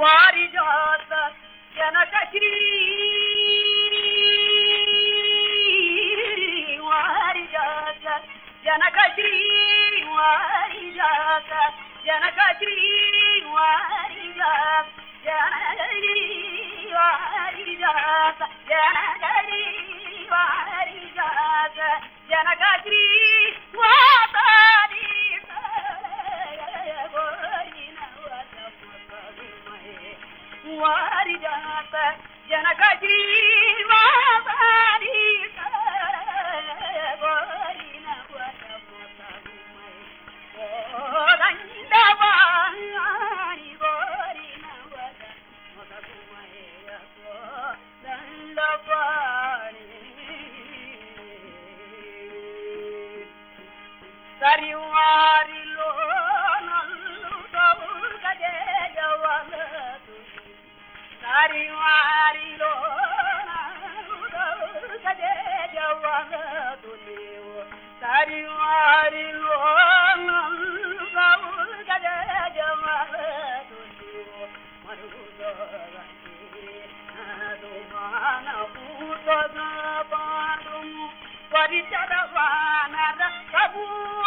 வாரிஜாத ஜனகீ வாரிஜாத ஜனகீ வாரிஜாத ஜனகீ வாரிஜாத ஜனகீ வாரிஜாத ஜனகீ வாரிஜாத ஜனகீ Sariwari Adi Chada Swanada Kabul.